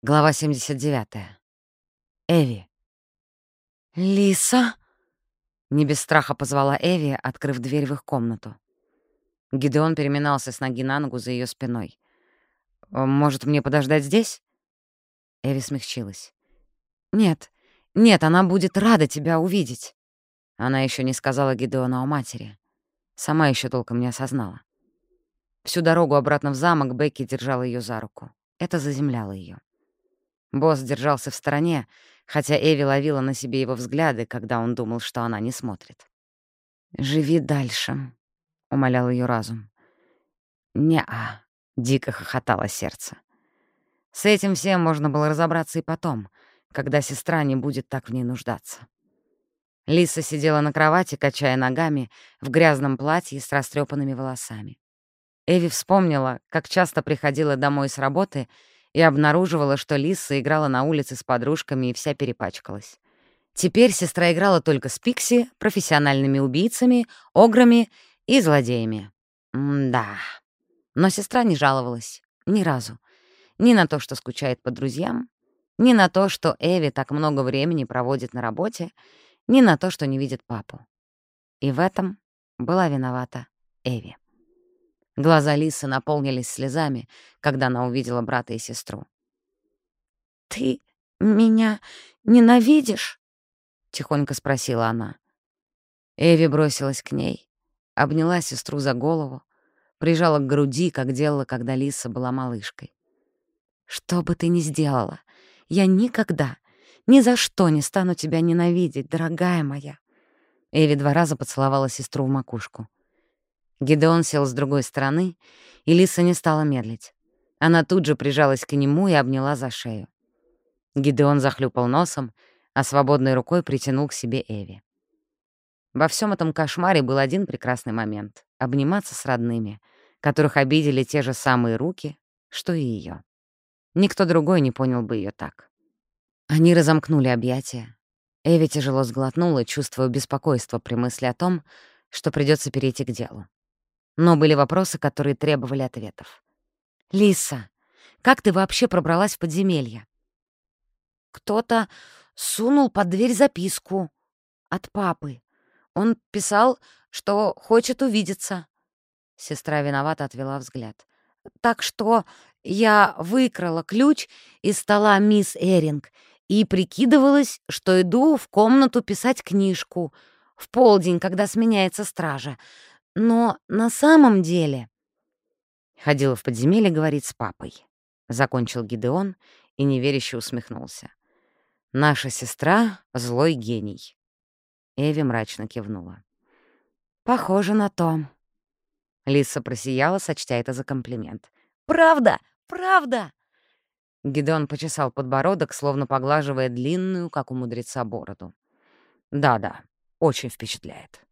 Глава 79. Эви. «Лиса?» — не без страха позвала Эви, открыв дверь в их комнату. Гидеон переминался с ноги на ногу за ее спиной. «Э, «Может, мне подождать здесь?» Эви смягчилась. «Нет, нет, она будет рада тебя увидеть». Она еще не сказала Гидеону о матери. Сама еще толком не осознала. Всю дорогу обратно в замок Бекки держала ее за руку. Это заземляло ее. Босс держался в стороне, хотя Эви ловила на себе его взгляды, когда он думал, что она не смотрит. «Живи дальше», — умолял ее разум. «Не-а», — дико хохотало сердце. С этим всем можно было разобраться и потом, когда сестра не будет так в ней нуждаться. Лиса сидела на кровати, качая ногами, в грязном платье с растрепанными волосами. Эви вспомнила, как часто приходила домой с работы — и обнаруживала, что Лиса играла на улице с подружками и вся перепачкалась. Теперь сестра играла только с Пикси, профессиональными убийцами, ограми и злодеями. М-да. Но сестра не жаловалась. Ни разу. Ни на то, что скучает по друзьям, ни на то, что Эви так много времени проводит на работе, ни на то, что не видит папу. И в этом была виновата Эви. Глаза Лисы наполнились слезами, когда она увидела брата и сестру. «Ты меня ненавидишь?» — тихонько спросила она. Эви бросилась к ней, обняла сестру за голову, прижала к груди, как делала, когда Лиса была малышкой. «Что бы ты ни сделала, я никогда, ни за что не стану тебя ненавидеть, дорогая моя». Эви два раза поцеловала сестру в макушку. Гидеон сел с другой стороны, и Лиса не стала медлить. Она тут же прижалась к нему и обняла за шею. Гидеон захлюпал носом, а свободной рукой притянул к себе Эви. Во всем этом кошмаре был один прекрасный момент — обниматься с родными, которых обидели те же самые руки, что и ее. Никто другой не понял бы ее так. Они разомкнули объятия. Эви тяжело сглотнула, чувствуя беспокойство при мысли о том, что придется перейти к делу. Но были вопросы, которые требовали ответов. «Лиса, как ты вообще пробралась в подземелье?» «Кто-то сунул под дверь записку от папы. Он писал, что хочет увидеться». Сестра виновато отвела взгляд. «Так что я выкрала ключ из стола мисс Эринг и прикидывалась, что иду в комнату писать книжку в полдень, когда сменяется стража. Но на самом деле... Ходила в подземелье говорить с папой. Закончил Гидеон и неверяще усмехнулся. Наша сестра — злой гений. Эви мрачно кивнула. «Похоже на то». Лиса просияла, сочтя это за комплимент. «Правда! Правда!» Гидеон почесал подбородок, словно поглаживая длинную, как у мудреца, бороду. «Да-да, очень впечатляет».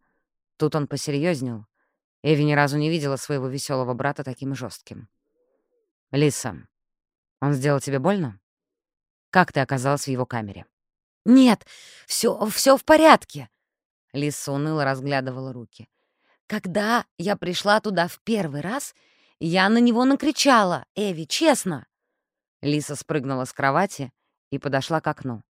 Тут он посерьезнел, Эви ни разу не видела своего веселого брата таким жестким. «Лиса, он сделал тебе больно? Как ты оказалась в его камере?» «Нет, все, все в порядке», — Лиса уныло разглядывала руки. «Когда я пришла туда в первый раз, я на него накричала, Эви, честно». Лиса спрыгнула с кровати и подошла к окну.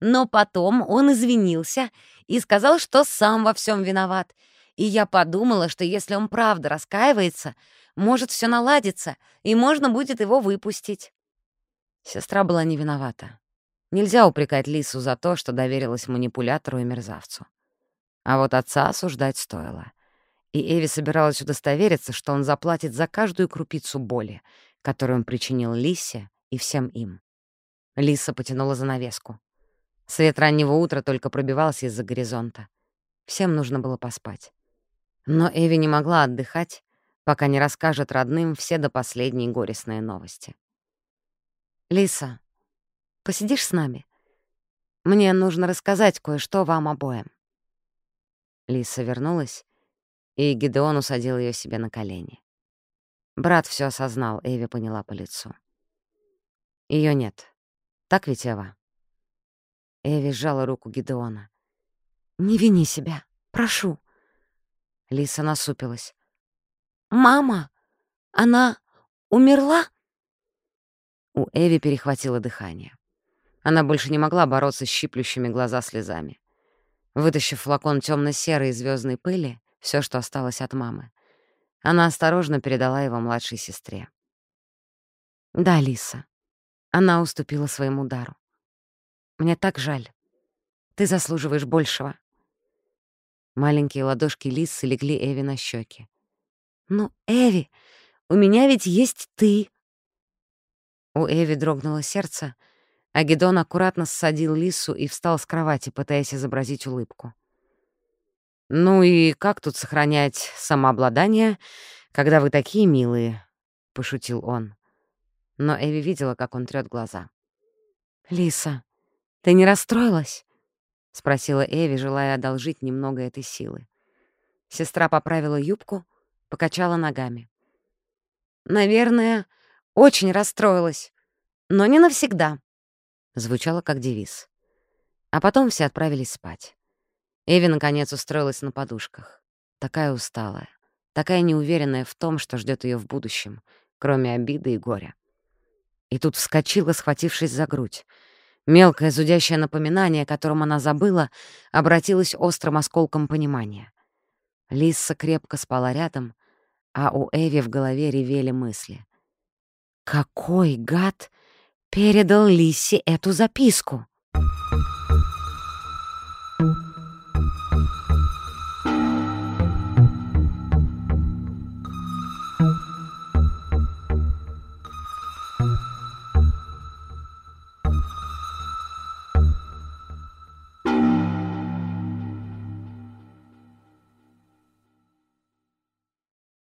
Но потом он извинился и сказал, что сам во всем виноват, и я подумала, что если он правда раскаивается, может все наладиться, и можно будет его выпустить. Сестра была не виновата. Нельзя упрекать Лису за то, что доверилась манипулятору и мерзавцу. А вот отца осуждать стоило. И Эви собиралась удостовериться, что он заплатит за каждую крупицу боли, которую он причинил Лисе и всем им. Лиса потянула занавеску. Свет раннего утра только пробивался из-за горизонта. Всем нужно было поспать. Но Эви не могла отдыхать, пока не расскажет родным все до последней горестные новости. «Лиса, посидишь с нами? Мне нужно рассказать кое-что вам обоим». Лиса вернулась, и Гидеон усадил ее себе на колени. Брат все осознал, Эви поняла по лицу. Ее нет. Так ведь, Эва?» Эви сжала руку Гидеона. «Не вини себя, прошу. Лиса насупилась. «Мама, она умерла?» У Эви перехватило дыхание. Она больше не могла бороться с щиплющими глаза слезами. Вытащив флакон темно-серой звездной пыли, все, что осталось от мамы, она осторожно передала его младшей сестре. «Да, Лиса, она уступила своему дару. Мне так жаль. Ты заслуживаешь большего». Маленькие ладошки Лисы легли Эви на щеки. «Ну, Эви, у меня ведь есть ты!» У Эви дрогнуло сердце, а Гедон аккуратно ссадил Лису и встал с кровати, пытаясь изобразить улыбку. «Ну и как тут сохранять самообладание, когда вы такие милые?» — пошутил он. Но Эви видела, как он трёт глаза. «Лиса, ты не расстроилась?» — спросила Эви, желая одолжить немного этой силы. Сестра поправила юбку, покачала ногами. «Наверное, очень расстроилась, но не навсегда», — звучало как девиз. А потом все отправились спать. Эви, наконец, устроилась на подушках. Такая усталая, такая неуверенная в том, что ждет ее в будущем, кроме обиды и горя. И тут вскочила, схватившись за грудь. Мелкое зудящее напоминание, о котором она забыла, обратилось острым осколком понимания. Лиса крепко спала рядом, а у Эви в голове ревели мысли. «Какой гад передал Лисе эту записку?» Thank you.